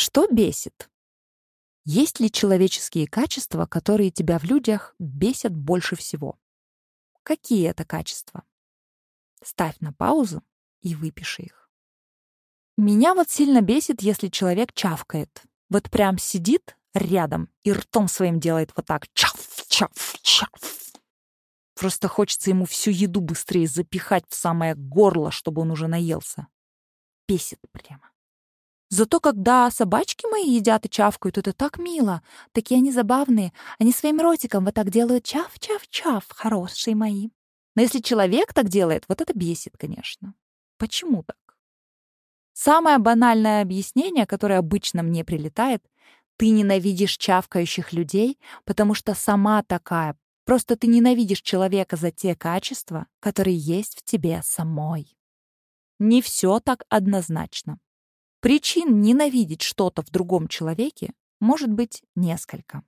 Что бесит? Есть ли человеческие качества, которые тебя в людях бесят больше всего? Какие это качества? Ставь на паузу и выпиши их. Меня вот сильно бесит, если человек чавкает. Вот прям сидит рядом и ртом своим делает вот так. Чав, чав, чав. Просто хочется ему всю еду быстрее запихать в самое горло, чтобы он уже наелся. Бесит прямо. Зато когда собачки мои едят и чавкают, это так мило. Такие они забавные. Они своим ротиком вот так делают чав-чав-чав, хорошие мои. Но если человек так делает, вот это бесит, конечно. Почему так? Самое банальное объяснение, которое обычно мне прилетает, ты ненавидишь чавкающих людей, потому что сама такая. Просто ты ненавидишь человека за те качества, которые есть в тебе самой. Не все так однозначно. Причин ненавидеть что-то в другом человеке может быть несколько.